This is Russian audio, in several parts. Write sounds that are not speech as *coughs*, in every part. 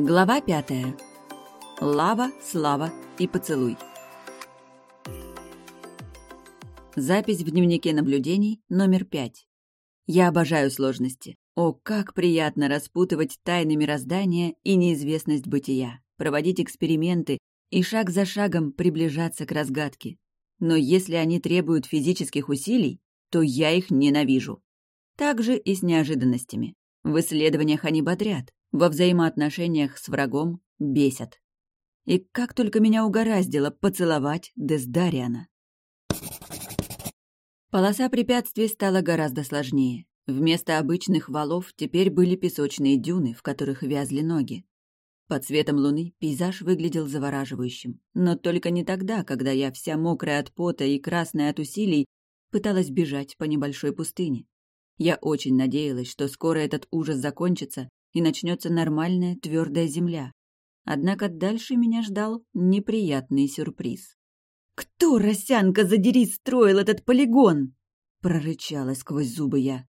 Глава пятая. Лава, слава и поцелуй. Запись в дневнике наблюдений номер пять. Я обожаю сложности. О, как приятно распутывать тайны мироздания и неизвестность бытия, проводить эксперименты и шаг за шагом приближаться к разгадке. Но если они требуют физических усилий, то я их ненавижу. Так же и с неожиданностями. В исследованиях они бодрят, во взаимоотношениях с врагом бесят. И как только меня угораздило поцеловать Дездариана. Полоса препятствий стала гораздо сложнее. Вместо обычных валов теперь были песочные дюны, в которых вязли ноги. Под светом луны пейзаж выглядел завораживающим, но только не тогда, когда я вся мокрая от пота и красная от усилий пыталась бежать по небольшой пустыне. Я очень надеялась, что скоро этот ужас закончится и начнется нормальная твердая земля. Однако дальше меня ждал неприятный сюрприз. «Кто, Росянка, задери, строил этот полигон?» — прорычала сквозь зубы я.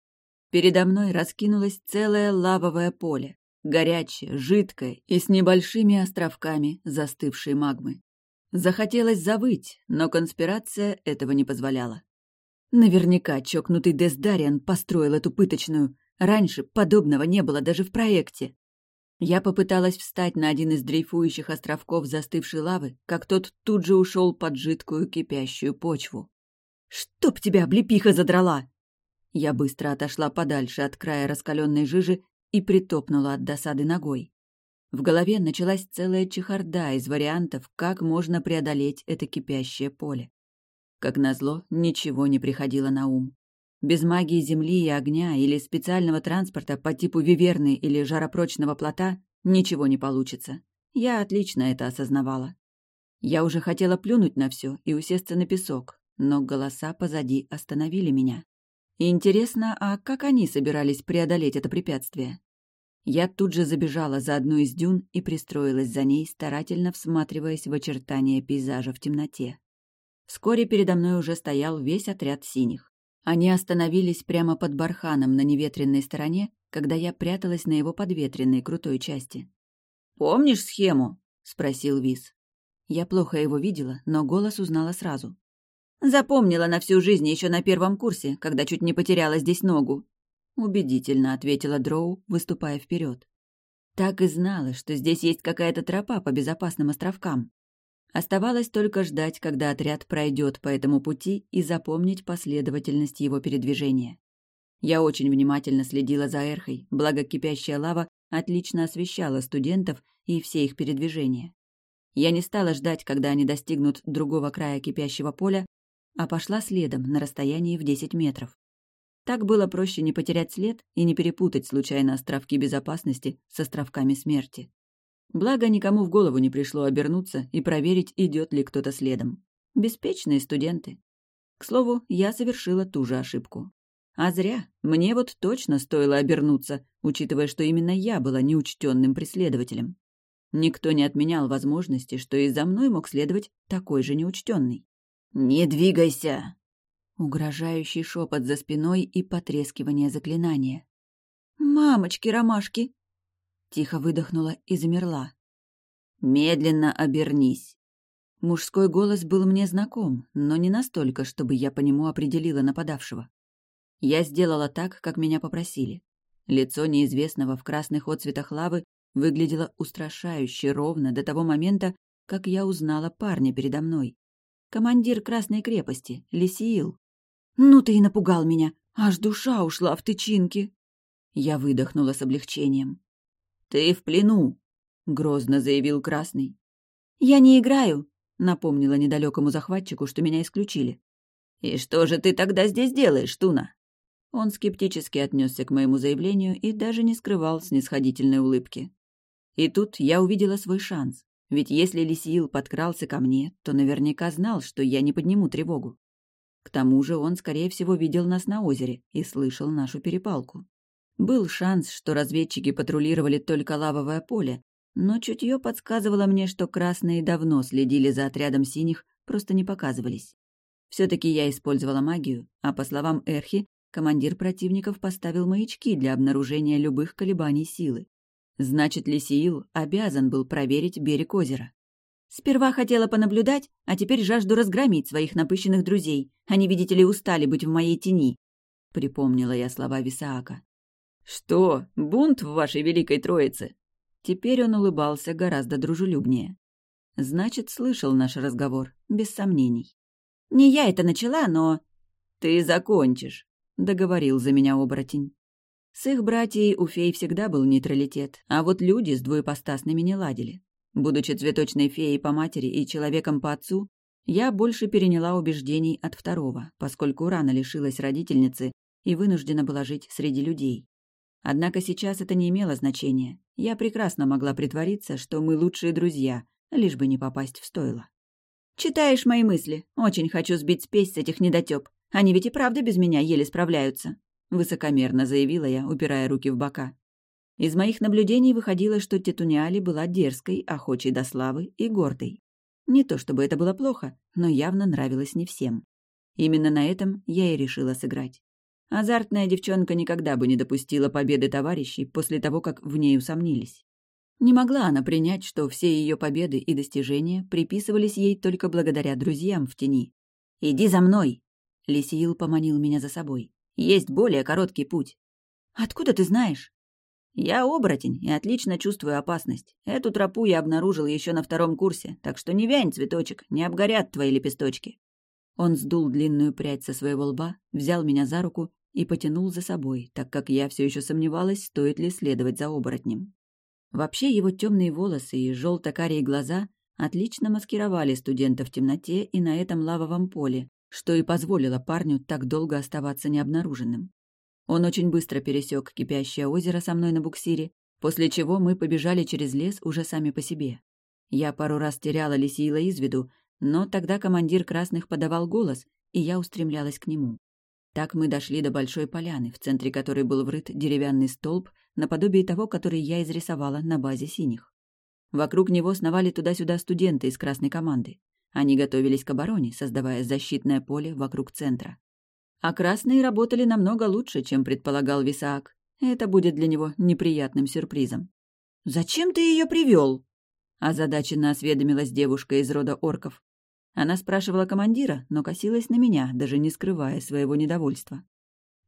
Передо мной раскинулось целое лавовое поле, горячее, жидкое и с небольшими островками застывшей магмы. Захотелось завыть, но конспирация этого не позволяла. Наверняка чокнутый Дездариан построил эту пыточную. Раньше подобного не было даже в проекте. Я попыталась встать на один из дрейфующих островков застывшей лавы, как тот тут же ушел под жидкую кипящую почву. «Чтоб тебя облепиха задрала!» Я быстро отошла подальше от края раскаленной жижи и притопнула от досады ногой. В голове началась целая чехарда из вариантов, как можно преодолеть это кипящее поле. Как назло, ничего не приходило на ум. Без магии земли и огня или специального транспорта по типу виверны или жаропрочного плота ничего не получится. Я отлично это осознавала. Я уже хотела плюнуть на все и усесться на песок, но голоса позади остановили меня. Интересно, а как они собирались преодолеть это препятствие? Я тут же забежала за одну из дюн и пристроилась за ней, старательно всматриваясь в очертания пейзажа в темноте. Вскоре передо мной уже стоял весь отряд синих. Они остановились прямо под барханом на неветренной стороне, когда я пряталась на его подветренной крутой части. «Помнишь схему?» — спросил Виз. Я плохо его видела, но голос узнала сразу. «Запомнила на всю жизнь еще на первом курсе, когда чуть не потеряла здесь ногу», — убедительно ответила Дроу, выступая вперед. Так и знала, что здесь есть какая-то тропа по безопасным островкам. Оставалось только ждать, когда отряд пройдет по этому пути и запомнить последовательность его передвижения. Я очень внимательно следила за Эрхой, благо кипящая лава отлично освещала студентов и все их передвижения. Я не стала ждать, когда они достигнут другого края кипящего поля, а пошла следом на расстоянии в 10 метров. Так было проще не потерять след и не перепутать случайно островки безопасности с островками смерти. Благо, никому в голову не пришло обернуться и проверить, идет ли кто-то следом. Беспечные студенты. К слову, я совершила ту же ошибку. А зря. Мне вот точно стоило обернуться, учитывая, что именно я была неучтенным преследователем. Никто не отменял возможности, что и за мной мог следовать такой же неучтенный. «Не двигайся!» Угрожающий шепот за спиной и потрескивание заклинания. «Мамочки-ромашки!» Тихо выдохнула и замерла. «Медленно обернись». Мужской голос был мне знаком, но не настолько, чтобы я по нему определила нападавшего. Я сделала так, как меня попросили. Лицо неизвестного в красных отцветах лавы выглядело устрашающе ровно до того момента, как я узнала парня передо мной. Командир Красной крепости, Лисиил. «Ну ты и напугал меня! Аж душа ушла в тычинки!» Я выдохнула с облегчением. «Ты в плену», — грозно заявил Красный. «Я не играю», — напомнила недалекому захватчику, что меня исключили. «И что же ты тогда здесь делаешь, Туна?» Он скептически отнесся к моему заявлению и даже не скрывал снисходительной улыбки. И тут я увидела свой шанс. Ведь если Лисиил подкрался ко мне, то наверняка знал, что я не подниму тревогу. К тому же он, скорее всего, видел нас на озере и слышал нашу перепалку. Был шанс, что разведчики патрулировали только лавовое поле, но чутье подсказывало мне, что красные давно следили за отрядом синих, просто не показывались. все таки я использовала магию, а по словам Эрхи, командир противников поставил маячки для обнаружения любых колебаний силы. Значит, Лисиил обязан был проверить берег озера. Сперва хотела понаблюдать, а теперь жажду разгромить своих напыщенных друзей. Они, видите ли, устали быть в моей тени. Припомнила я слова Висаака. «Что, бунт в вашей великой троице?» Теперь он улыбался гораздо дружелюбнее. Значит, слышал наш разговор, без сомнений. «Не я это начала, но...» «Ты закончишь», — договорил за меня оборотень. С их братьей у фей всегда был нейтралитет, а вот люди с двоепостасными не ладили. Будучи цветочной феей по матери и человеком по отцу, я больше переняла убеждений от второго, поскольку рано лишилась родительницы и вынуждена была жить среди людей. Однако сейчас это не имело значения. Я прекрасно могла притвориться, что мы лучшие друзья, лишь бы не попасть в стойло. «Читаешь мои мысли. Очень хочу сбить спесь с этих недотёп. Они ведь и правда без меня еле справляются», — высокомерно заявила я, упирая руки в бока. Из моих наблюдений выходило, что Тетуниали была дерзкой, охочей до славы и гордой. Не то чтобы это было плохо, но явно нравилось не всем. Именно на этом я и решила сыграть. Азартная девчонка никогда бы не допустила победы товарищей после того, как в ней усомнились. Не могла она принять, что все ее победы и достижения приписывались ей только благодаря друзьям в тени. «Иди за мной!» Лисиил поманил меня за собой. «Есть более короткий путь». «Откуда ты знаешь?» Я оборотень и отлично чувствую опасность. Эту тропу я обнаружил еще на втором курсе, так что не вянь, цветочек, не обгорят твои лепесточки. Он сдул длинную прядь со своего лба, взял меня за руку и потянул за собой, так как я все еще сомневалась, стоит ли следовать за оборотнем. Вообще его темные волосы и желто-карие глаза отлично маскировали студента в темноте и на этом лавовом поле, что и позволило парню так долго оставаться необнаруженным. Он очень быстро пересек кипящее озеро со мной на буксире, после чего мы побежали через лес уже сами по себе. Я пару раз теряла Лисиила из виду, но тогда командир красных подавал голос, и я устремлялась к нему. Так мы дошли до большой поляны, в центре которой был врыт деревянный столб, наподобие того, который я изрисовала на базе синих. Вокруг него сновали туда-сюда студенты из красной команды. Они готовились к обороне, создавая защитное поле вокруг центра. А красные работали намного лучше, чем предполагал Висаак. Это будет для него неприятным сюрпризом. «Зачем ты ее привел?» Озадаченно осведомилась девушка из рода орков. Она спрашивала командира, но косилась на меня, даже не скрывая своего недовольства.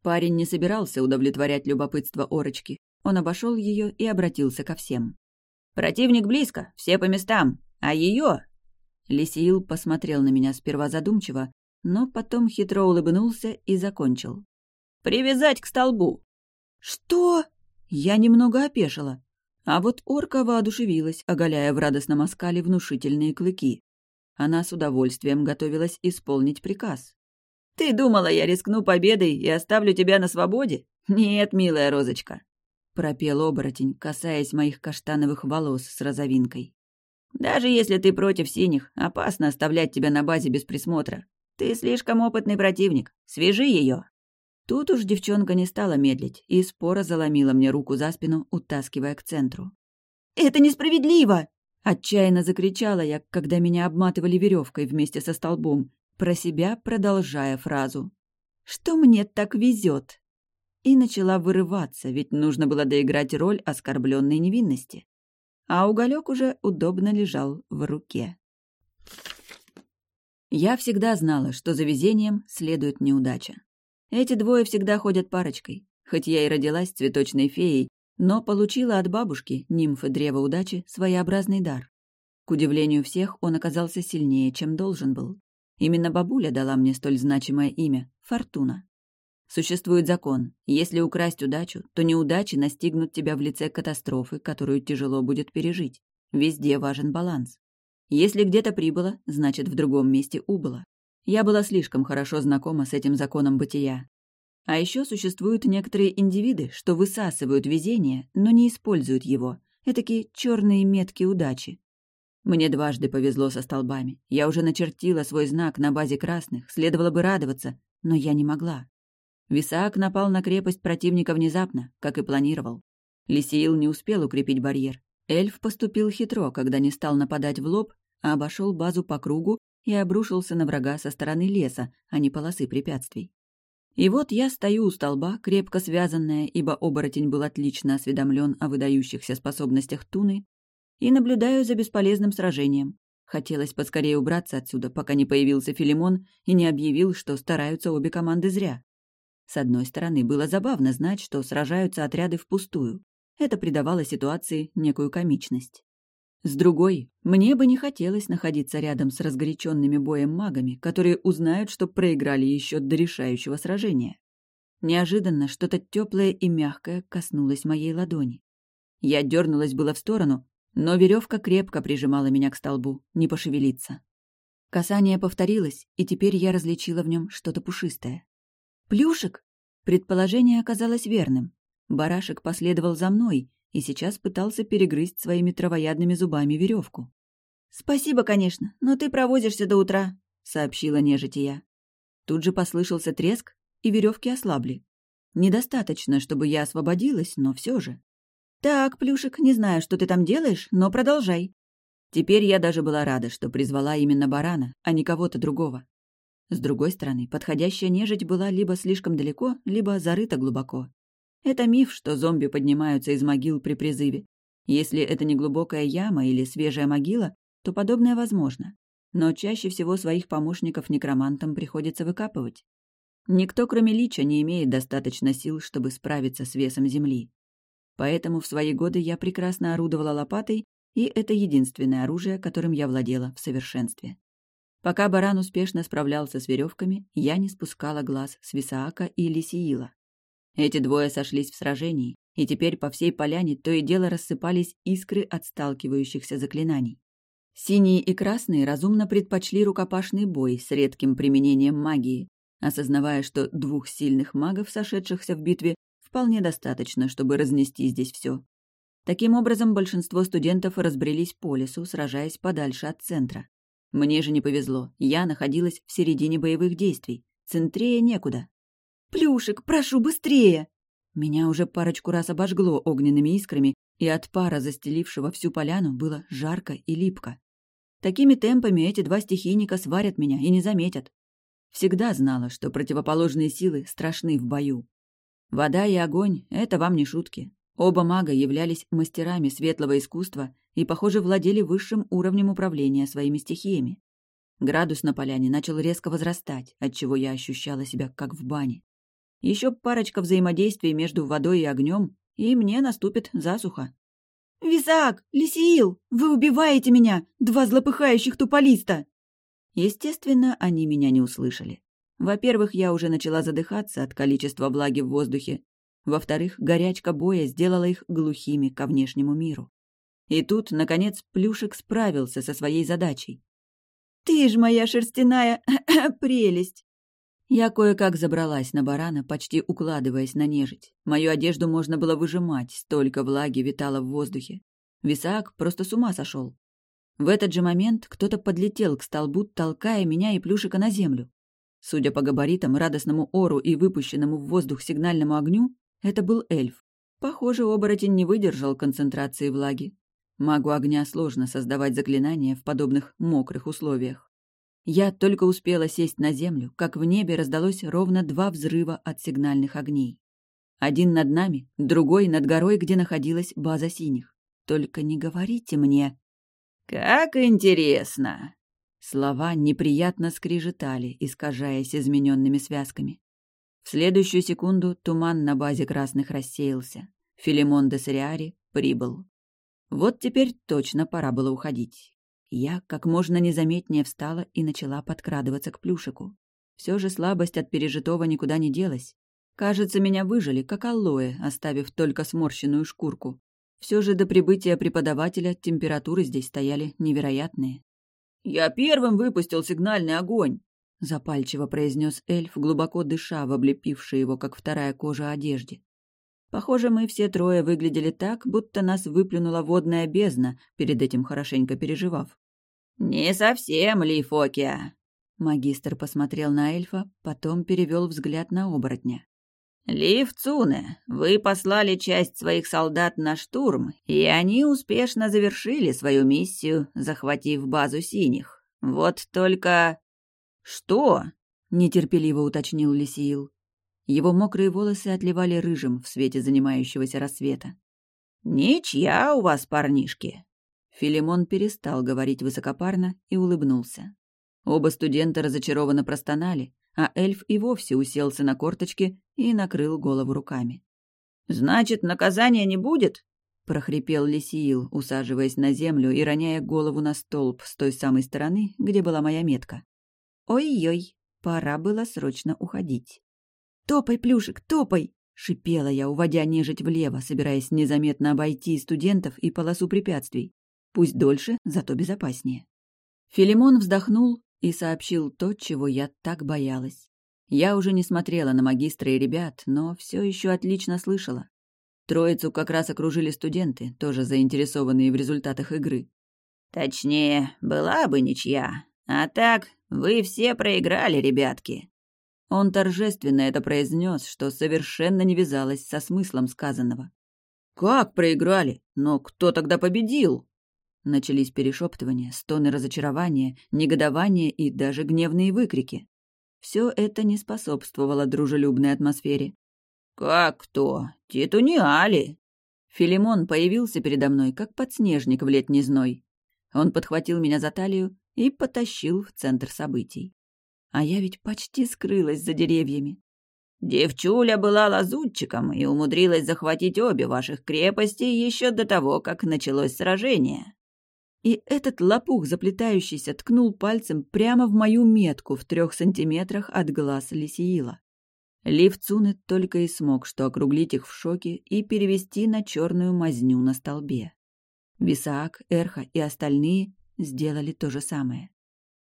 Парень не собирался удовлетворять любопытство Орочки. Он обошел ее и обратился ко всем. «Противник близко, все по местам, а ее...» Лисиил посмотрел на меня сперва задумчиво, но потом хитро улыбнулся и закончил. «Привязать к столбу!» «Что?» Я немного опешила. А вот орка воодушевилась, оголяя в радостном оскале внушительные клыки. Она с удовольствием готовилась исполнить приказ. «Ты думала, я рискну победой и оставлю тебя на свободе? Нет, милая розочка!» пропел оборотень, касаясь моих каштановых волос с розовинкой. «Даже если ты против синих, опасно оставлять тебя на базе без присмотра. «Ты слишком опытный противник. Свяжи ее!» Тут уж девчонка не стала медлить и споро заломила мне руку за спину, утаскивая к центру. «Это несправедливо!» Отчаянно закричала я, когда меня обматывали веревкой вместе со столбом, про себя продолжая фразу. «Что мне так везет?» И начала вырываться, ведь нужно было доиграть роль оскорбленной невинности. А уголек уже удобно лежал в руке. Я всегда знала, что за везением следует неудача. Эти двое всегда ходят парочкой. Хоть я и родилась цветочной феей, но получила от бабушки, нимфы древа удачи, своеобразный дар. К удивлению всех, он оказался сильнее, чем должен был. Именно бабуля дала мне столь значимое имя — Фортуна. Существует закон. Если украсть удачу, то неудачи настигнут тебя в лице катастрофы, которую тяжело будет пережить. Везде важен баланс. Если где-то прибыло, значит, в другом месте убыло. Я была слишком хорошо знакома с этим законом бытия. А еще существуют некоторые индивиды, что высасывают везение, но не используют его. Этакие черные метки удачи. Мне дважды повезло со столбами. Я уже начертила свой знак на базе красных, следовало бы радоваться, но я не могла. Висаак напал на крепость противника внезапно, как и планировал. Лисиил не успел укрепить барьер. Эльф поступил хитро, когда не стал нападать в лоб, а обошел базу по кругу и обрушился на врага со стороны леса, а не полосы препятствий. И вот я стою у столба, крепко связанная, ибо оборотень был отлично осведомлен о выдающихся способностях Туны, и наблюдаю за бесполезным сражением. Хотелось поскорее убраться отсюда, пока не появился Филимон и не объявил, что стараются обе команды зря. С одной стороны, было забавно знать, что сражаются отряды впустую. Это придавало ситуации некую комичность. С другой, мне бы не хотелось находиться рядом с разгоряченными боем магами, которые узнают, что проиграли еще до решающего сражения. Неожиданно что-то теплое и мягкое коснулось моей ладони. Я дернулась было в сторону, но веревка крепко прижимала меня к столбу, не пошевелиться. Касание повторилось, и теперь я различила в нем что-то пушистое. «Плюшек?» Предположение оказалось верным. Барашек последовал за мной, и сейчас пытался перегрызть своими травоядными зубами веревку. «Спасибо, конечно, но ты провозишься до утра», — сообщила нежить я. Тут же послышался треск, и веревки ослабли. Недостаточно, чтобы я освободилась, но все же. «Так, Плюшек, не знаю, что ты там делаешь, но продолжай». Теперь я даже была рада, что призвала именно барана, а не кого-то другого. С другой стороны, подходящая нежить была либо слишком далеко, либо зарыта глубоко. Это миф, что зомби поднимаются из могил при призыве. Если это не глубокая яма или свежая могила, то подобное возможно. Но чаще всего своих помощников некромантам приходится выкапывать. Никто, кроме Лича, не имеет достаточно сил, чтобы справиться с весом земли. Поэтому в свои годы я прекрасно орудовала лопатой, и это единственное оружие, которым я владела в совершенстве. Пока баран успешно справлялся с веревками, я не спускала глаз с Висаака и Лисиила. Эти двое сошлись в сражении, и теперь по всей поляне то и дело рассыпались искры от сталкивающихся заклинаний. Синие и красные разумно предпочли рукопашный бой с редким применением магии, осознавая, что двух сильных магов, сошедшихся в битве, вполне достаточно, чтобы разнести здесь все. Таким образом, большинство студентов разбрелись по лесу, сражаясь подальше от центра. Мне же не повезло, я находилась в середине боевых действий, центрее некуда. «Плюшек, прошу, быстрее!» Меня уже парочку раз обожгло огненными искрами, и от пара, застелившего всю поляну, было жарко и липко. Такими темпами эти два стихийника сварят меня и не заметят. Всегда знала, что противоположные силы страшны в бою. Вода и огонь — это вам не шутки. Оба мага являлись мастерами светлого искусства и, похоже, владели высшим уровнем управления своими стихиями. Градус на поляне начал резко возрастать, отчего я ощущала себя как в бане. Еще парочка взаимодействий между водой и огнем, и мне наступит засуха. «Висак! Лисиил! Вы убиваете меня! Два злопыхающих туполиста!» Естественно, они меня не услышали. Во-первых, я уже начала задыхаться от количества влаги в воздухе. Во-вторых, горячка боя сделала их глухими ко внешнему миру. И тут, наконец, Плюшек справился со своей задачей. «Ты ж моя шерстяная *coughs* прелесть!» Я кое-как забралась на барана, почти укладываясь на нежить. Мою одежду можно было выжимать, столько влаги витало в воздухе. Висаак просто с ума сошел. В этот же момент кто-то подлетел к столбу, толкая меня и плюшика на землю. Судя по габаритам, радостному ору и выпущенному в воздух сигнальному огню, это был эльф. Похоже, оборотень не выдержал концентрации влаги. Магу огня сложно создавать заклинания в подобных мокрых условиях. Я только успела сесть на землю, как в небе раздалось ровно два взрыва от сигнальных огней. Один над нами, другой над горой, где находилась база синих. Только не говорите мне. «Как интересно!» Слова неприятно скрежетали, искажаясь измененными связками. В следующую секунду туман на базе красных рассеялся. Филимон де Сориари прибыл. Вот теперь точно пора было уходить. Я как можно незаметнее встала и начала подкрадываться к плюшику. Все же слабость от пережитого никуда не делась. Кажется, меня выжили, как алоэ, оставив только сморщенную шкурку. Все же до прибытия преподавателя температуры здесь стояли невероятные. «Я первым выпустил сигнальный огонь!» — запальчиво произнес эльф, глубоко дыша в облепившей его, как вторая кожа, одежде. Похоже, мы все трое выглядели так, будто нас выплюнула водная бездна, перед этим хорошенько переживав. «Не совсем, Лифокия!» Магистр посмотрел на эльфа, потом перевел взгляд на оборотня. «Лив Цуне, вы послали часть своих солдат на штурм, и они успешно завершили свою миссию, захватив базу синих. Вот только...» «Что?» — нетерпеливо уточнил Лисиил. Его мокрые волосы отливали рыжим в свете занимающегося рассвета. «Ничья у вас, парнишки!» Филимон перестал говорить высокопарно и улыбнулся. Оба студента разочарованно простонали, а эльф и вовсе уселся на корточки и накрыл голову руками. «Значит, наказания не будет?» — прохрипел Лисиил, усаживаясь на землю и роняя голову на столб с той самой стороны, где была моя метка. «Ой-ой, пора было срочно уходить». «Топай, Плюшек, топай!» — шипела я, уводя нежить влево, собираясь незаметно обойти студентов и полосу препятствий. Пусть дольше, зато безопаснее. Филимон вздохнул и сообщил то, чего я так боялась. Я уже не смотрела на магистра и ребят, но все еще отлично слышала. Троицу как раз окружили студенты, тоже заинтересованные в результатах игры. «Точнее, была бы ничья. А так, вы все проиграли, ребятки». Он торжественно это произнес, что совершенно не вязалось со смыслом сказанного. «Как проиграли? Но кто тогда победил?» Начались перешептывания, стоны разочарования, негодования и даже гневные выкрики. Все это не способствовало дружелюбной атмосфере. «Как кто? Титу не Али!» Филимон появился передо мной, как подснежник в летний зной. Он подхватил меня за талию и потащил в центр событий. А я ведь почти скрылась за деревьями. Девчуля была лазутчиком и умудрилась захватить обе ваших крепости еще до того, как началось сражение. И этот лопух, заплетающийся, ткнул пальцем прямо в мою метку в трех сантиметрах от глаз Лисиила. Лив Цуны только и смог что округлить их в шоке и перевести на черную мазню на столбе. Висаак, Эрха и остальные сделали то же самое.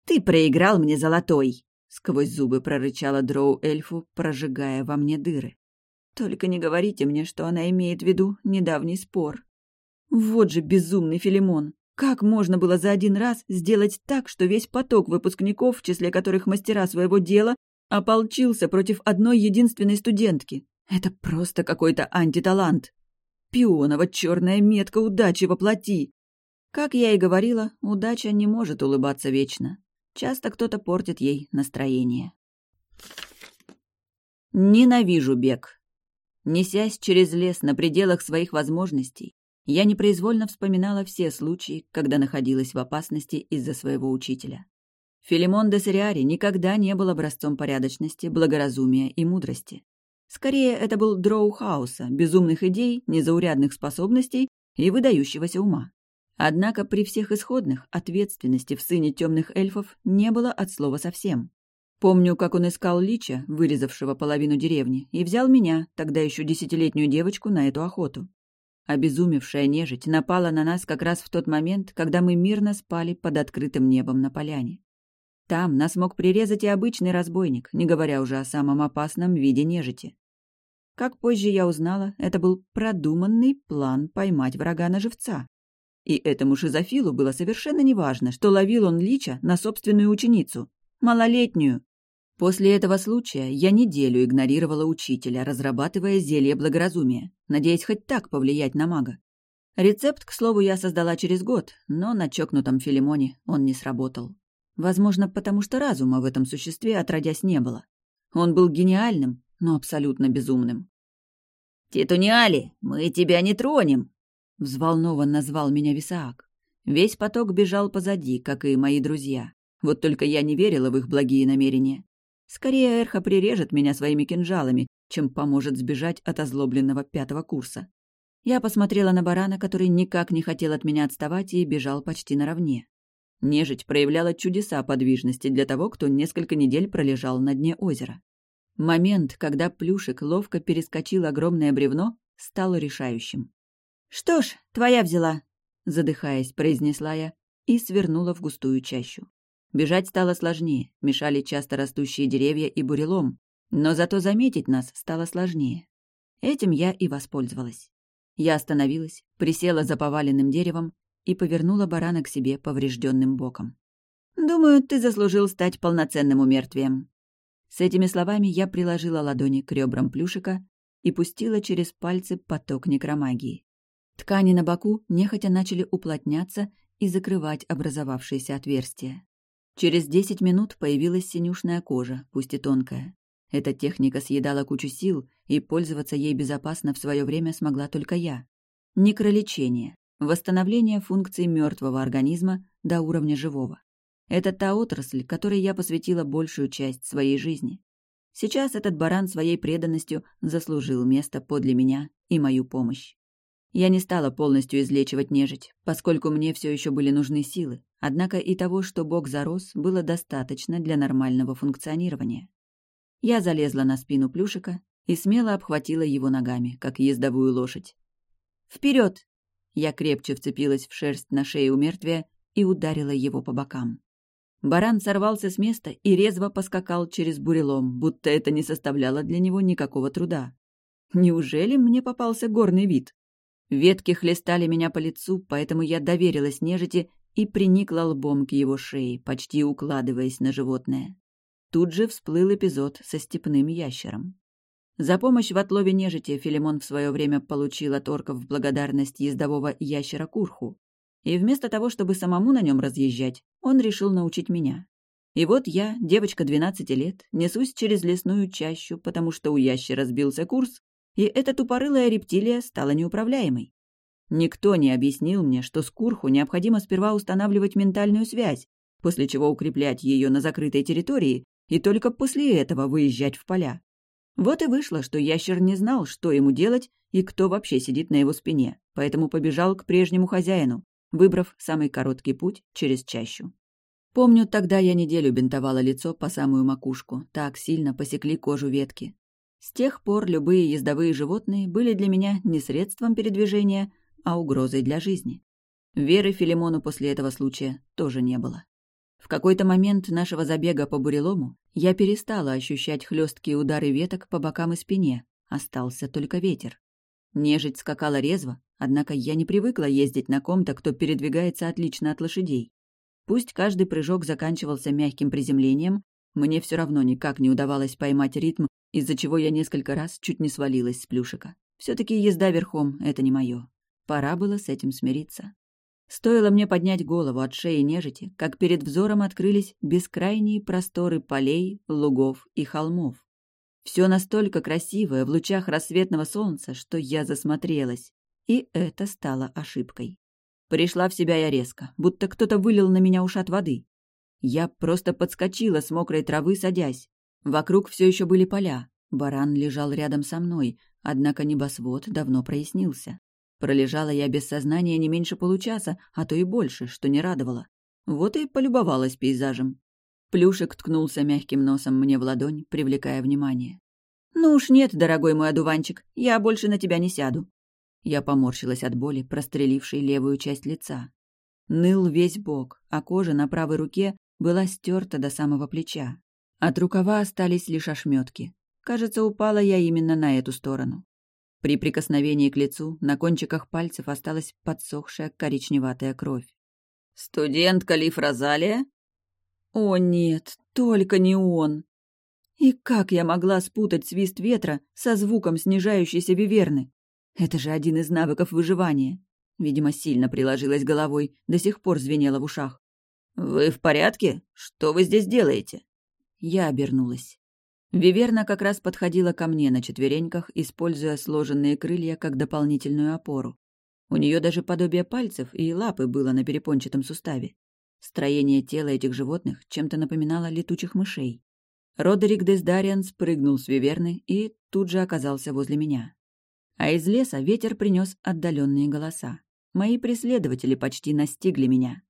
«Ты проиграл мне золотой!» — сквозь зубы прорычала дроу-эльфу, прожигая во мне дыры. «Только не говорите мне, что она имеет в виду недавний спор. Вот же безумный Филимон! Как можно было за один раз сделать так, что весь поток выпускников, в числе которых мастера своего дела, ополчился против одной единственной студентки? Это просто какой-то антиталант. Пионова черная метка удачи воплоти. Как я и говорила, удача не может улыбаться вечно. Часто кто-то портит ей настроение. Ненавижу бег. Несясь через лес на пределах своих возможностей, я непроизвольно вспоминала все случаи, когда находилась в опасности из-за своего учителя. Филимон де Сориари никогда не был образцом порядочности, благоразумия и мудрости. Скорее, это был дроу хаоса, безумных идей, незаурядных способностей и выдающегося ума. Однако при всех исходных ответственности в сыне темных эльфов не было от слова совсем. Помню, как он искал Лича, вырезавшего половину деревни, и взял меня, тогда еще десятилетнюю девочку, на эту охоту. Обезумевшая нежить напала на нас как раз в тот момент, когда мы мирно спали под открытым небом на поляне. Там нас мог прирезать и обычный разбойник, не говоря уже о самом опасном виде нежити. Как позже я узнала, это был продуманный план поймать врага на живца. И этому шизофилу было совершенно неважно, что ловил он лича на собственную ученицу, малолетнюю, После этого случая я неделю игнорировала учителя, разрабатывая зелье благоразумия, надеясь хоть так повлиять на мага. Рецепт, к слову, я создала через год, но на чокнутом Филимоне он не сработал. Возможно, потому что разума в этом существе отродясь не было. Он был гениальным, но абсолютно безумным. «Титуниали, мы тебя не тронем!» — взволнованно звал меня Висаак. Весь поток бежал позади, как и мои друзья. Вот только я не верила в их благие намерения. Скорее Эрха прирежет меня своими кинжалами, чем поможет сбежать от озлобленного пятого курса. Я посмотрела на барана, который никак не хотел от меня отставать и бежал почти наравне. Нежить проявляла чудеса подвижности для того, кто несколько недель пролежал на дне озера. Момент, когда Плюшек ловко перескочил огромное бревно, стал решающим. «Что ж, твоя взяла», — задыхаясь, произнесла я и свернула в густую чащу. Бежать стало сложнее, мешали часто растущие деревья и бурелом, но зато заметить нас стало сложнее. Этим я и воспользовалась. Я остановилась, присела за поваленным деревом и повернула барана к себе поврежденным боком. «Думаю, ты заслужил стать полноценным умертвием». С этими словами я приложила ладони к ребрам плюшика и пустила через пальцы поток некромагии. Ткани на боку нехотя начали уплотняться и закрывать образовавшиеся отверстия. Через десять минут появилась синюшная кожа, пусть и тонкая. Эта техника съедала кучу сил, и пользоваться ей безопасно в свое время смогла только я. Некролечение. Восстановление функций мертвого организма до уровня живого. Это та отрасль, которой я посвятила большую часть своей жизни. Сейчас этот баран своей преданностью заслужил место подле меня и мою помощь. Я не стала полностью излечивать нежить, поскольку мне все еще были нужны силы, однако и того, что бог зарос, было достаточно для нормального функционирования. Я залезла на спину плюшика и смело обхватила его ногами, как ездовую лошадь. Вперед! Я крепче вцепилась в шерсть на шее у мертвия и ударила его по бокам. Баран сорвался с места и резво поскакал через бурелом, будто это не составляло для него никакого труда. Неужели мне попался горный вид? Ветки хлестали меня по лицу, поэтому я доверилась нежити и приникла лбом к его шее, почти укладываясь на животное. Тут же всплыл эпизод со степным ящером. За помощь в отлове нежити Филимон в свое время получил от орков в благодарность ездового ящера Курху. И вместо того, чтобы самому на нем разъезжать, он решил научить меня. И вот я, девочка 12 лет, несусь через лесную чащу, потому что у ящера сбился курс, и эта тупорылая рептилия стала неуправляемой. Никто не объяснил мне, что с Курху необходимо сперва устанавливать ментальную связь, после чего укреплять ее на закрытой территории и только после этого выезжать в поля. Вот и вышло, что ящер не знал, что ему делать и кто вообще сидит на его спине, поэтому побежал к прежнему хозяину, выбрав самый короткий путь через чащу. Помню, тогда я неделю бинтовала лицо по самую макушку, так сильно посекли кожу ветки, с тех пор любые ездовые животные были для меня не средством передвижения, а угрозой для жизни. Веры Филимону после этого случая тоже не было. В какой-то момент нашего забега по бурелому я перестала ощущать хлесткие удары веток по бокам и спине, остался только ветер. Нежить скакала резво, однако я не привыкла ездить на ком-то, кто передвигается отлично от лошадей. Пусть каждый прыжок заканчивался мягким приземлением, мне все равно никак не удавалось поймать ритм из-за чего я несколько раз чуть не свалилась с плюшика. все таки езда верхом — это не мое. Пора было с этим смириться. Стоило мне поднять голову от шеи нежити, как перед взором открылись бескрайние просторы полей, лугов и холмов. Все настолько красивое в лучах рассветного солнца, что я засмотрелась. И это стало ошибкой. Пришла в себя я резко, будто кто-то вылил на меня ушат воды. Я просто подскочила с мокрой травы, садясь. Вокруг все еще были поля. Баран лежал рядом со мной, однако небосвод давно прояснился. Пролежала я без сознания не меньше получаса, а то и больше, что не радовало. Вот и полюбовалась пейзажем. Плюшек ткнулся мягким носом мне в ладонь, привлекая внимание. «Ну уж нет, дорогой мой одуванчик, я больше на тебя не сяду». Я поморщилась от боли, прострелившей левую часть лица. Ныл весь бок, а кожа на правой руке была стерта до самого плеча. От рукава остались лишь ошметки. Кажется, упала я именно на эту сторону. При прикосновении к лицу на кончиках пальцев осталась подсохшая коричневатая кровь. «Студент Калиф Розалия?» «О нет, только не он!» И как я могла спутать свист ветра со звуком снижающейся виверны? Это же один из навыков выживания. Видимо, сильно приложилась головой, до сих пор звенела в ушах. «Вы в порядке? Что вы здесь делаете?» Я обернулась. Виверна как раз подходила ко мне на четвереньках, используя сложенные крылья как дополнительную опору. У нее даже подобие пальцев и лапы было на перепончатом суставе. Строение тела этих животных чем-то напоминало летучих мышей. Родерик Дездариан спрыгнул с виверны и тут же оказался возле меня. А из леса ветер принес отдаленные голоса. Мои преследователи почти настигли меня.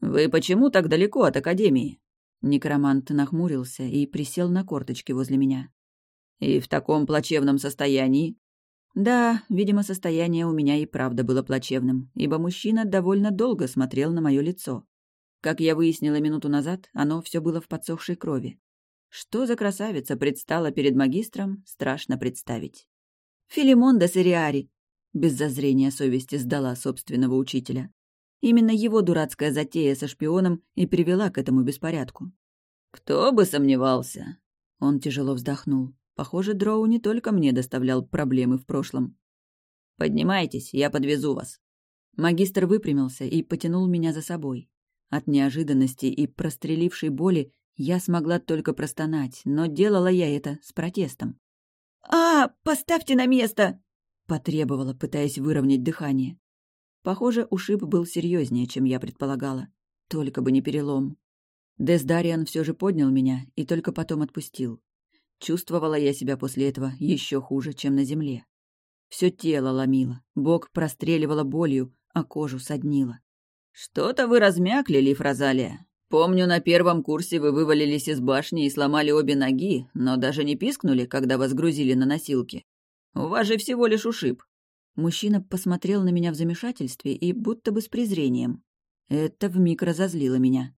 «Вы почему так далеко от Академии?» Некромант нахмурился и присел на корточки возле меня. «И в таком плачевном состоянии?» Да, видимо, состояние у меня и правда было плачевным, ибо мужчина довольно долго смотрел на мое лицо. Как я выяснила минуту назад, оно все было в подсохшей крови. Что за красавица предстала перед магистром, страшно представить. «Филимон де Сериари!» Без зазрения совести сдала собственного учителя. Именно его дурацкая затея со шпионом и привела к этому беспорядку. «Кто бы сомневался!» Он тяжело вздохнул. Похоже, Дроу не только мне доставлял проблемы в прошлом. «Поднимайтесь, я подвезу вас». Магистр выпрямился и потянул меня за собой. От неожиданности и прострелившей боли Я смогла только простонать, но делала я это с протестом. «А, поставьте на место!» — потребовала, пытаясь выровнять дыхание. Похоже, ушиб был серьезнее, чем я предполагала. Только бы не перелом. Дездариан все же поднял меня и только потом отпустил. Чувствовала я себя после этого еще хуже, чем на земле. Все тело ломило, бок простреливало болью, а кожу соднило. «Что-то вы размякли, Лиф Розалия. Помню, на первом курсе вы вывалились из башни и сломали обе ноги, но даже не пискнули, когда вас грузили на носилки. У вас же всего лишь ушиб». Мужчина посмотрел на меня в замешательстве и будто бы с презрением. Это вмиг разозлило меня.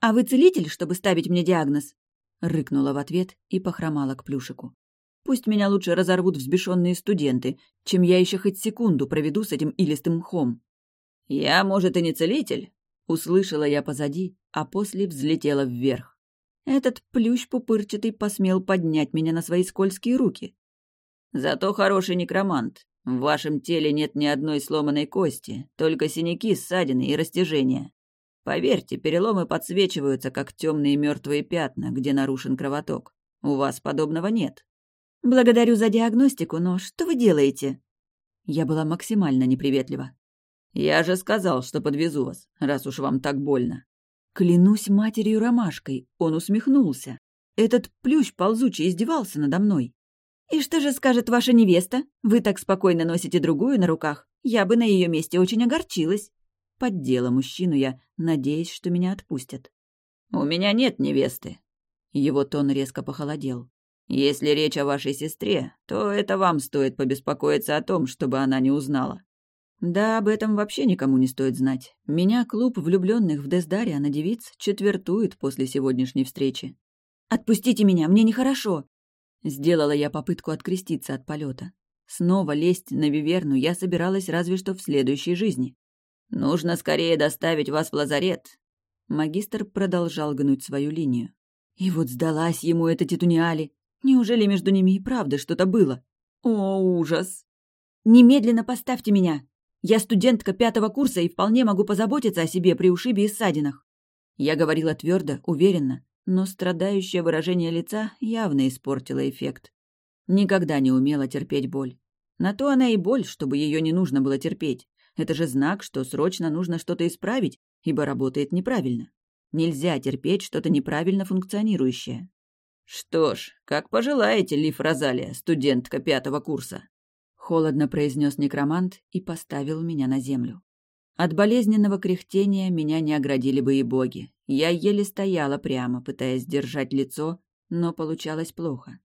«А вы целитель, чтобы ставить мне диагноз?» Рыкнула в ответ и похромала к плюшику. «Пусть меня лучше разорвут взбешенные студенты, чем я еще хоть секунду проведу с этим илистым мхом». «Я, может, и не целитель?» Услышала я позади, а после взлетела вверх. Этот плющ пупырчатый посмел поднять меня на свои скользкие руки. «Зато хороший некромант. В вашем теле нет ни одной сломанной кости, только синяки, ссадины и растяжения. Поверьте, переломы подсвечиваются, как темные мертвые пятна, где нарушен кровоток. У вас подобного нет. Благодарю за диагностику, но что вы делаете? Я была максимально неприветлива. Я же сказал, что подвезу вас, раз уж вам так больно. Клянусь матерью ромашкой, он усмехнулся. Этот плющ ползучий издевался надо мной. «И что же скажет ваша невеста? Вы так спокойно носите другую на руках. Я бы на ее месте очень огорчилась». Поддела мужчину я, надеясь, что меня отпустят. «У меня нет невесты». Его тон резко похолодел. «Если речь о вашей сестре, то это вам стоит побеспокоиться о том, чтобы она не узнала». Да, об этом вообще никому не стоит знать. Меня клуб влюбленных в Дездариана девиц четвертует после сегодняшней встречи. «Отпустите меня, мне нехорошо!» Сделала я попытку откреститься от полета. Снова лезть на Виверну я собиралась разве что в следующей жизни. «Нужно скорее доставить вас в лазарет». Магистр продолжал гнуть свою линию. И вот сдалась ему эта титуниали. Неужели между ними и правда что-то было? О, ужас! «Немедленно поставьте меня! Я студентка пятого курса и вполне могу позаботиться о себе при ушибе и ссадинах». Я говорила твердо, уверенно, но страдающее выражение лица явно испортило эффект. Никогда не умела терпеть боль. На то она и боль, чтобы ее не нужно было терпеть. Это же знак, что срочно нужно что-то исправить, ибо работает неправильно. Нельзя терпеть что-то неправильно функционирующее. «Что ж, как пожелаете, Лиф Розалия, студентка пятого курса», — холодно произнес некромант и поставил меня на землю. От болезненного кряхтения меня не оградили бы и боги. Я еле стояла прямо, пытаясь держать лицо, но получалось плохо.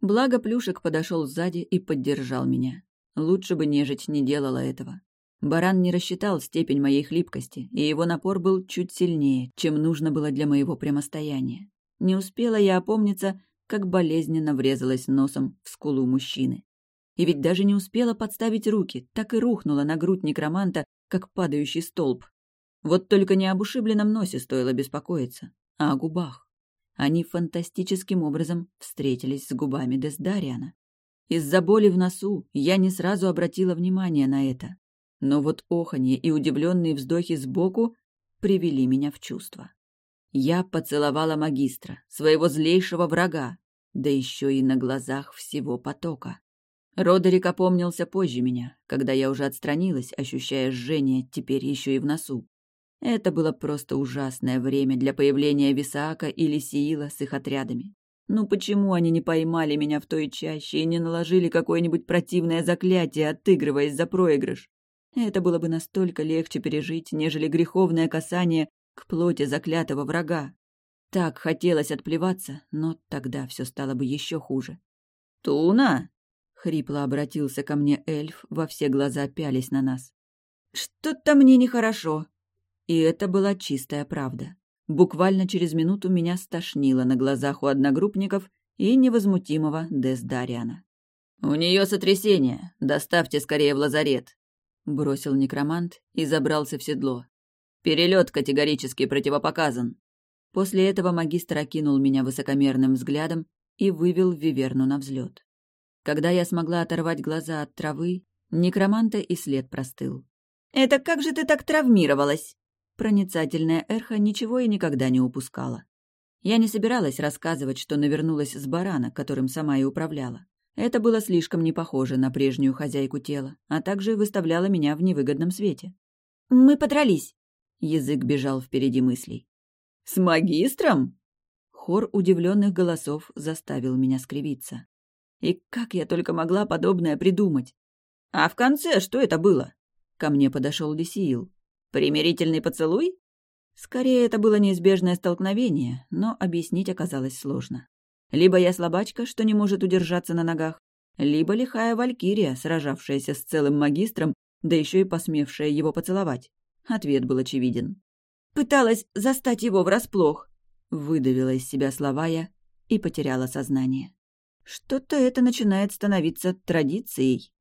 Благо Плюшек подошел сзади и поддержал меня. Лучше бы нежить не делала этого. Баран не рассчитал степень моей хлипкости, и его напор был чуть сильнее, чем нужно было для моего прямостояния. Не успела я опомниться, как болезненно врезалась носом в скулу мужчины. И ведь даже не успела подставить руки, так и рухнула на грудь некроманта, как падающий столб. Вот только не об ушибленном носе стоило беспокоиться, а о губах. Они фантастическим образом встретились с губами Дездариана. Из-за боли в носу я не сразу обратила внимание на это. Но вот оханье и удивленные вздохи сбоку привели меня в чувство. Я поцеловала магистра, своего злейшего врага, да еще и на глазах всего потока. Родерик опомнился позже меня, когда я уже отстранилась, ощущая жжение теперь еще и в носу. Это было просто ужасное время для появления Висаака или Сиила с их отрядами. Ну почему они не поймали меня в той чаще и не наложили какое-нибудь противное заклятие, отыгрываясь за проигрыш? Это было бы настолько легче пережить, нежели греховное касание к плоти заклятого врага. Так хотелось отплеваться, но тогда все стало бы еще хуже. «Туна!» — хрипло обратился ко мне эльф, во все глаза пялись на нас. «Что-то мне нехорошо». И это была чистая правда. Буквально через минуту меня стошнило на глазах у одногруппников и невозмутимого Дездариана. «У нее сотрясение. Доставьте скорее в лазарет», бросил некромант и забрался в седло. Перелет категорически противопоказан. После этого магистр окинул меня высокомерным взглядом и вывел Виверну на взлет. Когда я смогла оторвать глаза от травы, некроманта и след простыл. «Это как же ты так травмировалась?» Проницательная Эрха ничего и никогда не упускала. Я не собиралась рассказывать, что навернулась с барана, которым сама и управляла. Это было слишком не похоже на прежнюю хозяйку тела, а также выставляло меня в невыгодном свете. «Мы подрались!» Язык бежал впереди мыслей. «С магистром?» Хор удивленных голосов заставил меня скривиться. И как я только могла подобное придумать? «А в конце что это было?» Ко мне подошел Лисиил. «Примирительный поцелуй?» Скорее, это было неизбежное столкновение, но объяснить оказалось сложно. Либо я слабачка, что не может удержаться на ногах, либо лихая валькирия, сражавшаяся с целым магистром, да еще и посмевшая его поцеловать. Ответ был очевиден. «Пыталась застать его врасплох», — выдавила из себя слова я и потеряла сознание. Что-то это начинает становиться традицией.